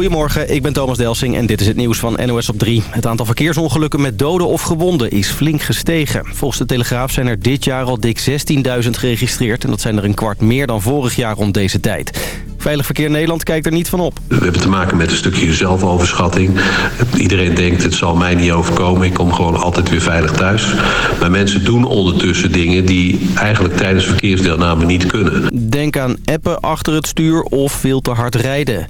Goedemorgen, ik ben Thomas Delsing en dit is het nieuws van NOS op 3. Het aantal verkeersongelukken met doden of gewonden is flink gestegen. Volgens de Telegraaf zijn er dit jaar al dik 16.000 geregistreerd... en dat zijn er een kwart meer dan vorig jaar rond deze tijd. Veilig Verkeer Nederland kijkt er niet van op. We hebben te maken met een stukje zelfoverschatting. Iedereen denkt, het zal mij niet overkomen. Ik kom gewoon altijd weer veilig thuis. Maar mensen doen ondertussen dingen die eigenlijk tijdens verkeersdeelname niet kunnen. Denk aan appen achter het stuur of veel te hard rijden.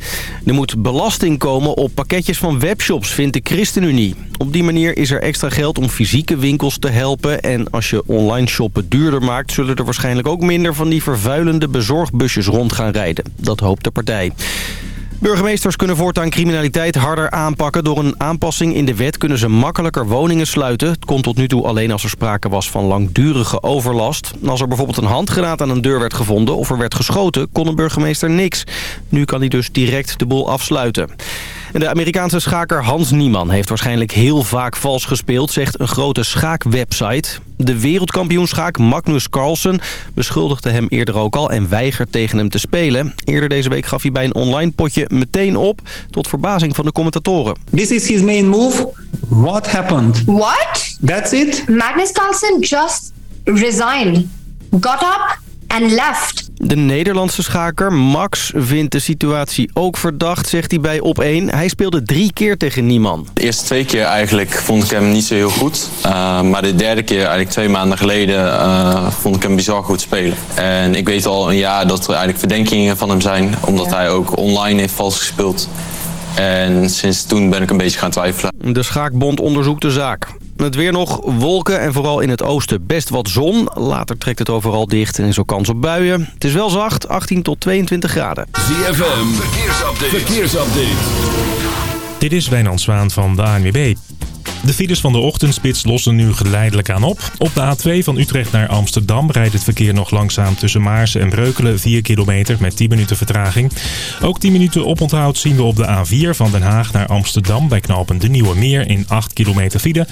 Er moet belasting komen op pakketjes van webshops, vindt de ChristenUnie. Op die manier is er extra geld om fysieke winkels te helpen. En als je online shoppen duurder maakt... zullen er waarschijnlijk ook minder van die vervuilende bezorgbusjes rond gaan rijden. Dat hoopt de partij. Burgemeesters kunnen voortaan criminaliteit harder aanpakken. Door een aanpassing in de wet kunnen ze makkelijker woningen sluiten. Het kon tot nu toe alleen als er sprake was van langdurige overlast. Als er bijvoorbeeld een handgranaat aan een deur werd gevonden of er werd geschoten... kon een burgemeester niks. Nu kan hij dus direct de boel afsluiten. En de Amerikaanse schaker Hans Niemann heeft waarschijnlijk heel vaak vals gespeeld, zegt een grote schaakwebsite. De wereldkampioenschaak Magnus Carlsen beschuldigde hem eerder ook al en weigert tegen hem te spelen. Eerder deze week gaf hij bij een online potje meteen op, tot verbazing van de commentatoren. This is his main move. What happened? What? That's it? Magnus Carlsen just resigned, got up and left. De Nederlandse schaker Max vindt de situatie ook verdacht, zegt hij bij Op1. Hij speelde drie keer tegen Nieman. De eerste twee keer eigenlijk vond ik hem niet zo heel goed. Uh, maar de derde keer, eigenlijk twee maanden geleden, uh, vond ik hem bizar goed spelen. En ik weet al een jaar dat er eigenlijk verdenkingen van hem zijn. Omdat ja. hij ook online heeft vals gespeeld. En sinds toen ben ik een beetje gaan twijfelen. De Schaakbond onderzoekt de zaak. Het weer nog wolken en vooral in het oosten best wat zon. Later trekt het overal dicht en is ook kans op buien. Het is wel zacht, 18 tot 22 graden. ZFM, verkeersupdate. verkeersupdate. Dit is Wijnand Zwaan van de ANWB. De files van de ochtendspits lossen nu geleidelijk aan op. Op de A2 van Utrecht naar Amsterdam rijdt het verkeer nog langzaam tussen Maarsen en Breukelen 4 kilometer met 10 minuten vertraging. Ook 10 minuten oponthoud zien we op de A4 van Den Haag naar Amsterdam bij knopen De Nieuwe Meer in 8 kilometer file.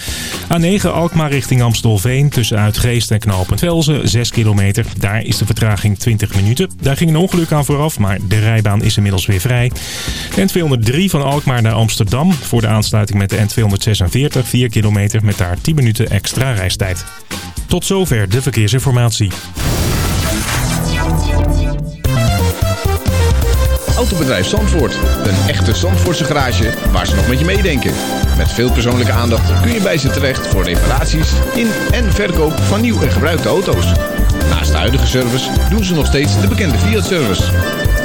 A9 Alkmaar richting Amstelveen tussen Uitgeest en knopen Velzen 6 kilometer. Daar is de vertraging 20 minuten. Daar ging een ongeluk aan vooraf, maar de rijbaan is inmiddels weer vrij. De N203 van Alkmaar naar Amsterdam voor de aansluiting met de N246 4 kilometer met daar 10 minuten extra reistijd. Tot zover de verkeersinformatie. Autobedrijf Zandvoort. Een echte Zandvoortse garage waar ze nog met je meedenken. Met veel persoonlijke aandacht kun je bij ze terecht voor reparaties in en verkoop van nieuw en gebruikte auto's. Naast de huidige service doen ze nog steeds de bekende Fiat-service.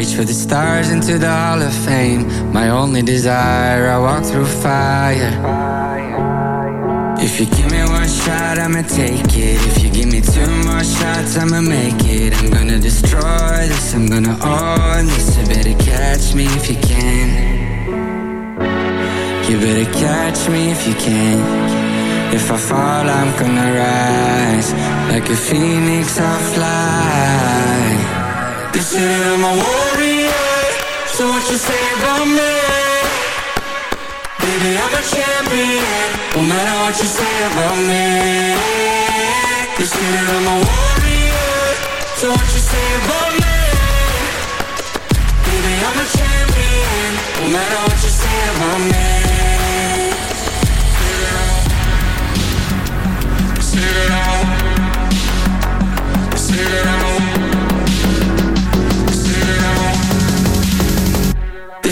Reach for the stars into the Hall of Fame. My only desire, I walk through fire. If you give me one shot, I'ma take it. If you give me two more shots, I'ma make it. I'm gonna destroy this, I'm gonna own this. You better catch me if you can. You better catch me if you can. If I fall, I'm gonna rise. Like a phoenix, I'll fly. That I'm a warrior, so what you say about me? Baby, I'm a champion, no matter what you say about me. They say that I'm a warrior, so what you say about me? Baby, I'm a champion, no matter what you say about me. Say that I'm Say that I'm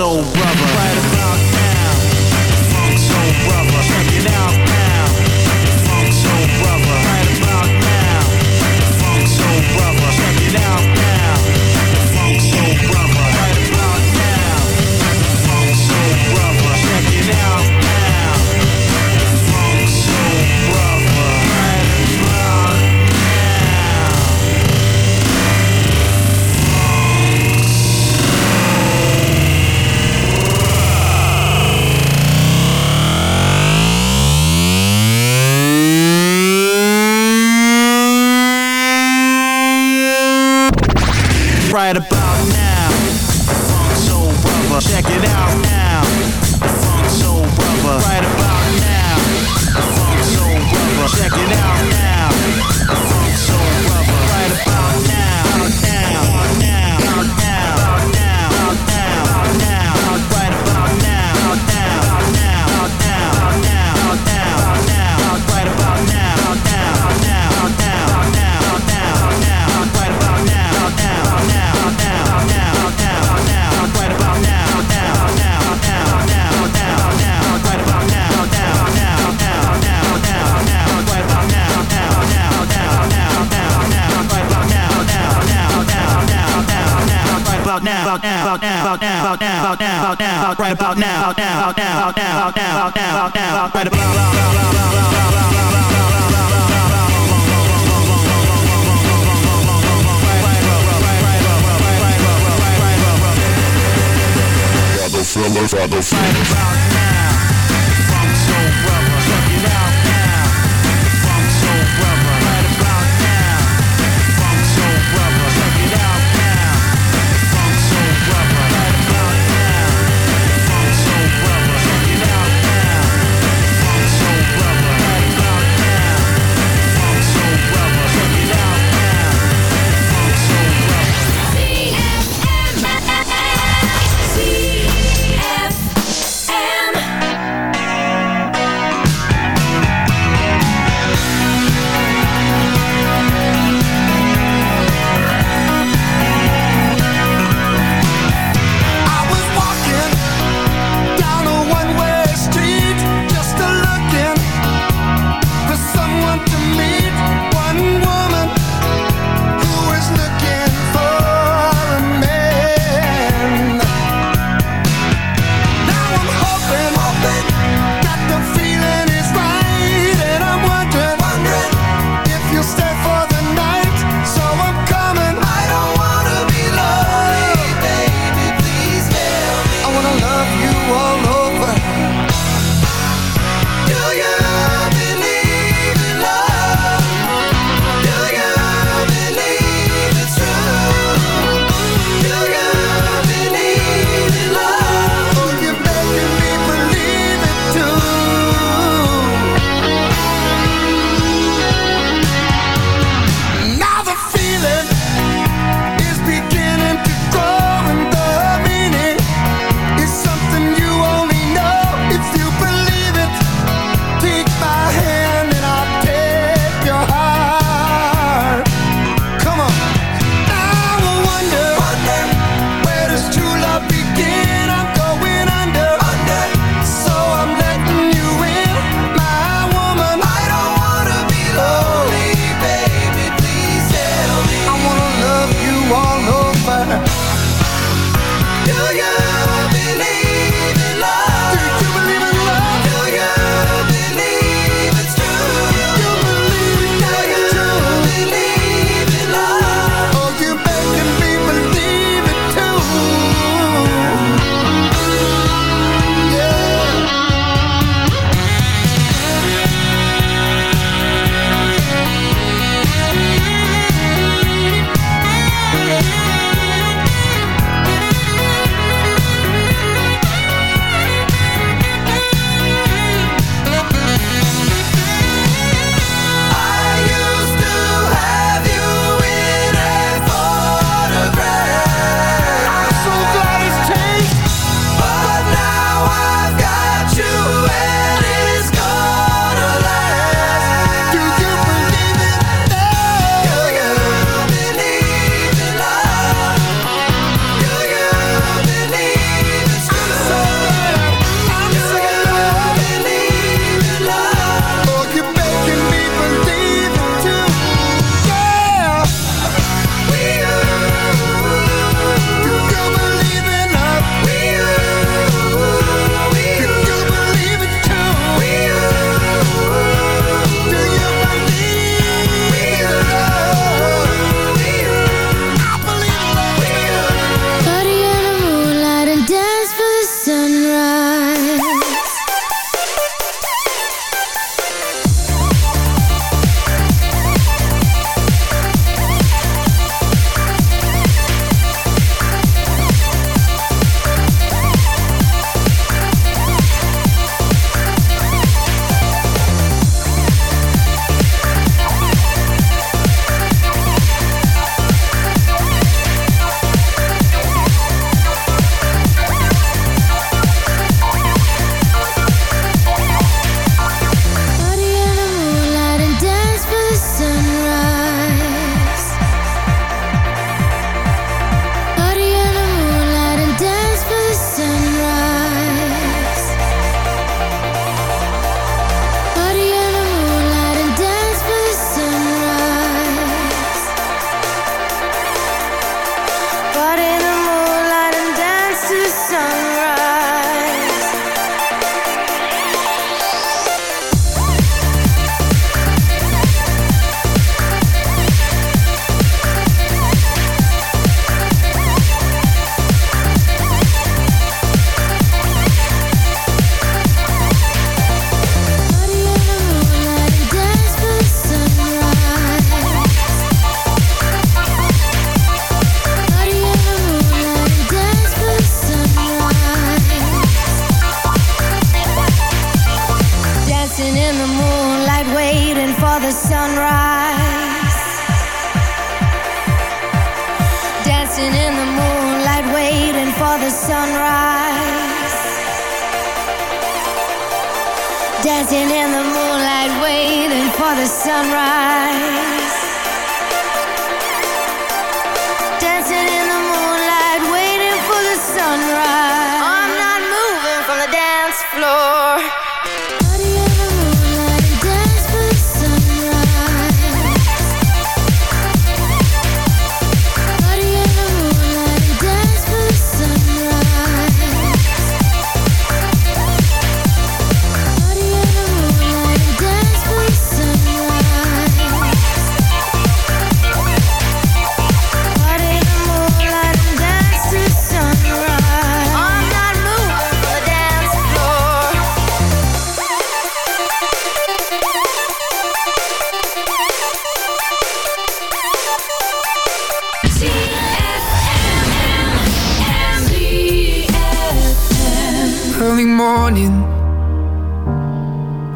Now.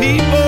people.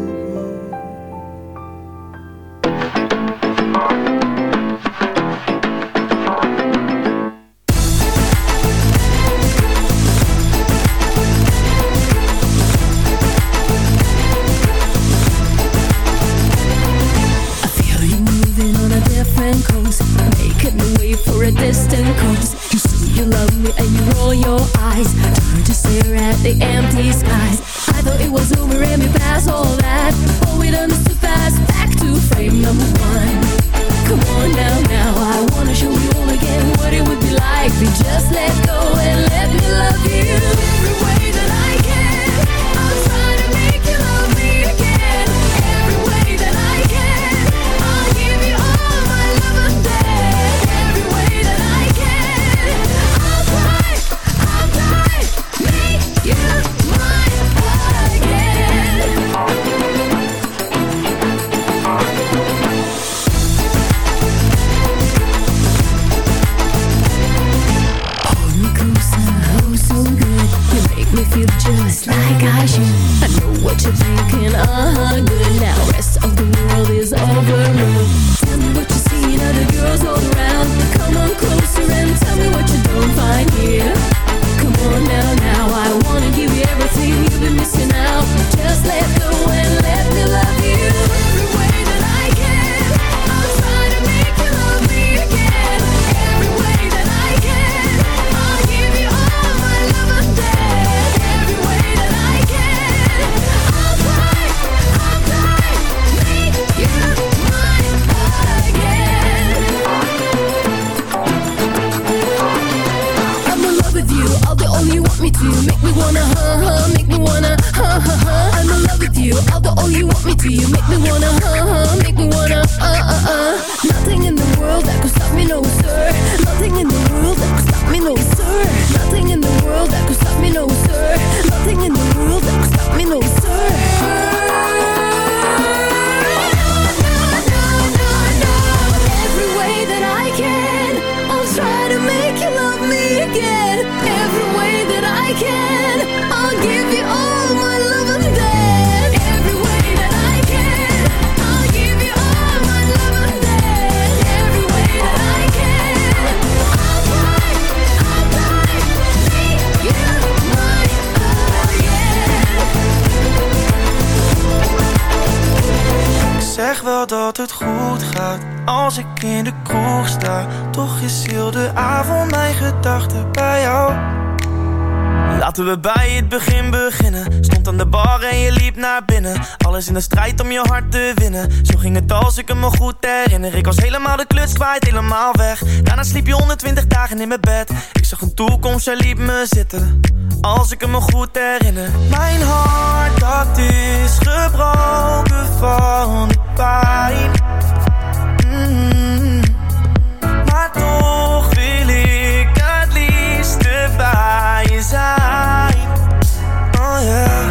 in de strijd om je hart te winnen. Zo ging het als ik me goed herinner. Ik was helemaal de kluts kwijt, helemaal weg. Daarna sliep je 120 dagen in mijn bed. Ik zag een toekomst, jij liep me zitten. Als ik me goed herinner. Mijn hart, dat is gebroken van de pijn. Mm. Maar toch wil ik het liefst bij je zijn. Oh yeah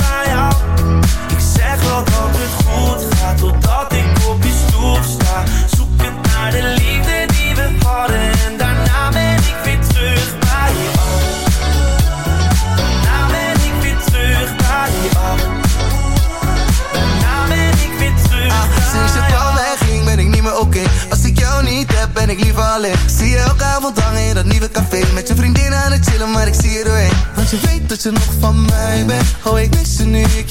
weet nog van mij? Ben, oh ik mis ze nu, ik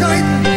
Zärtlichkeit.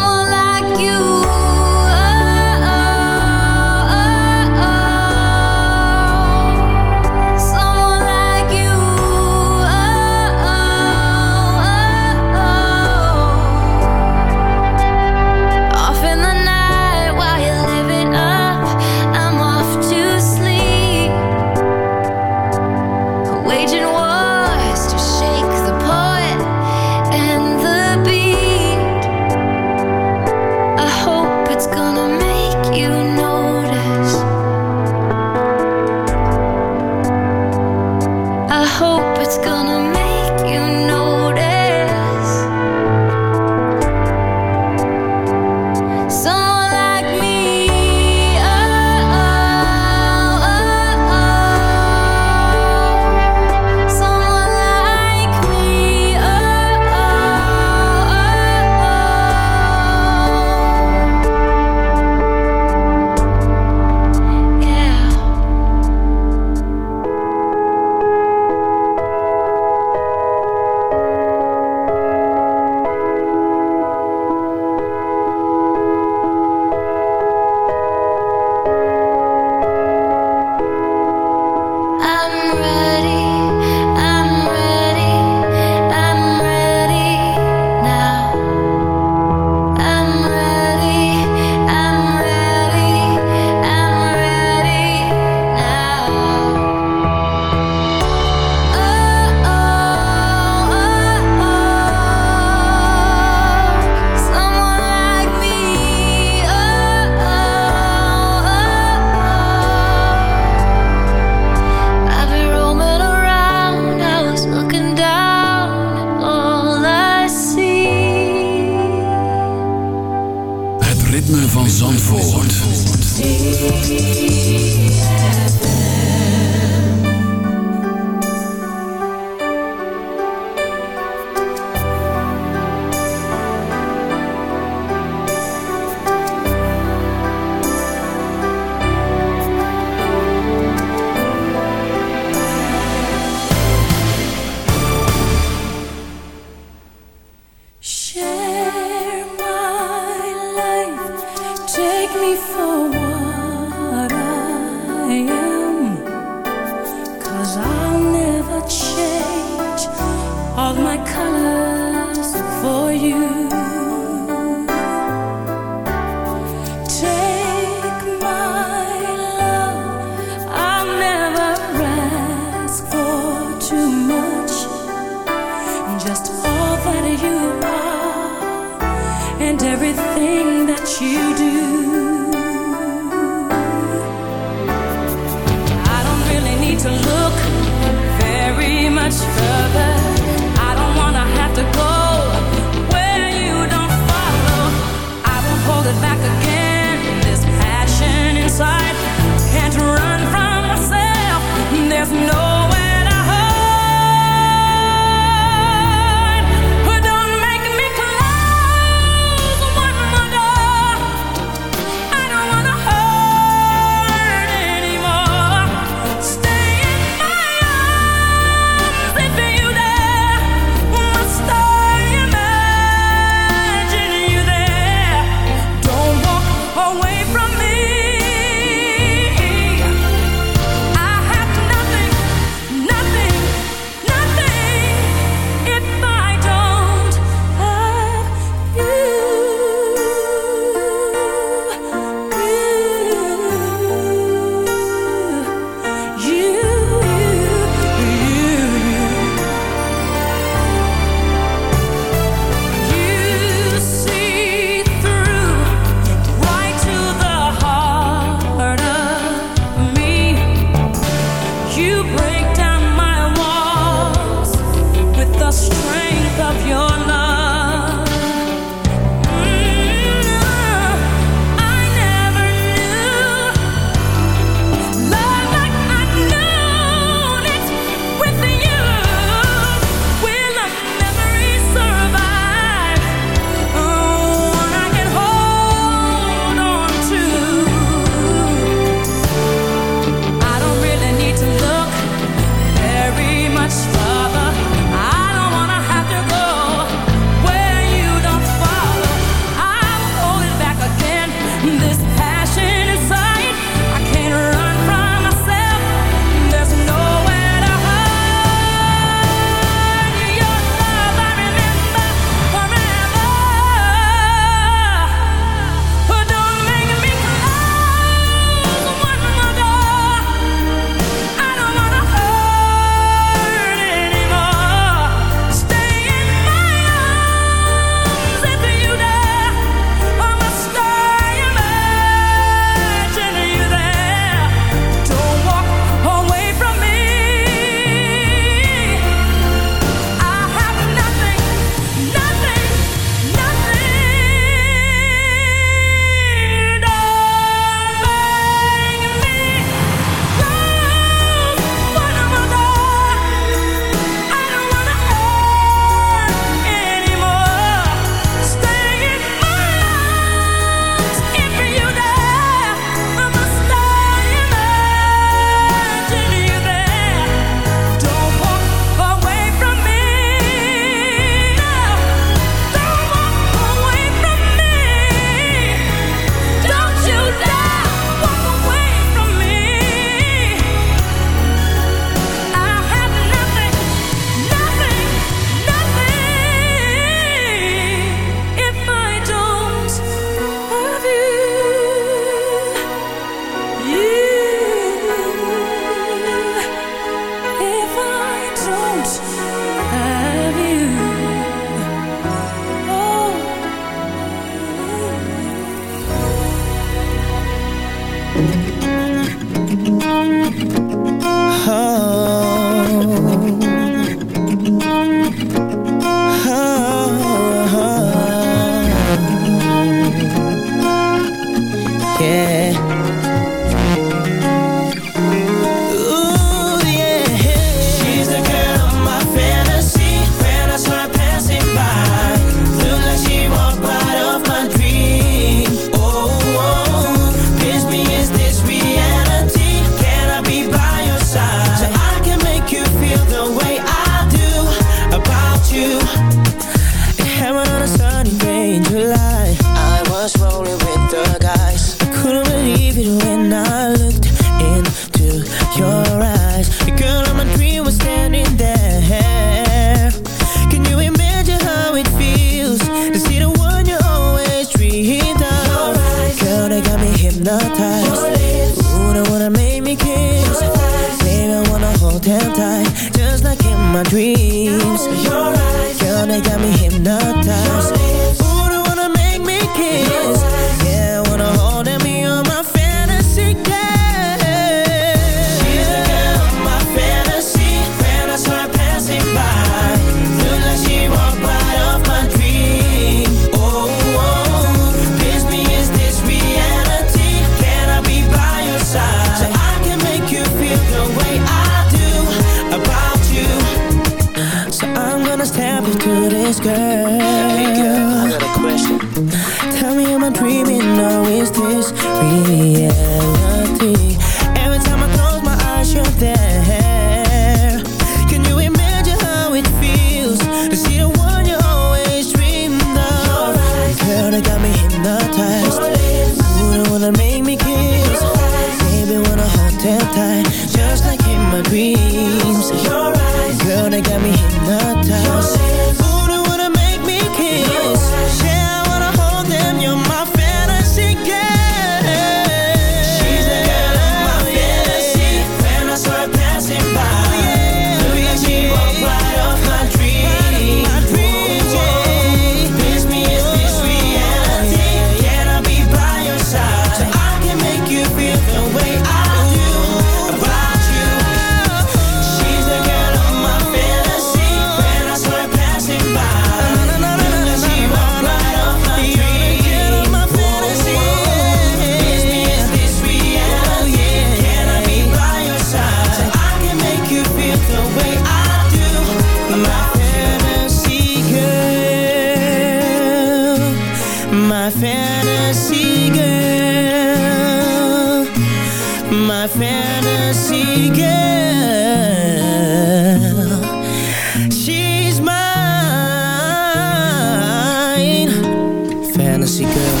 Fantasy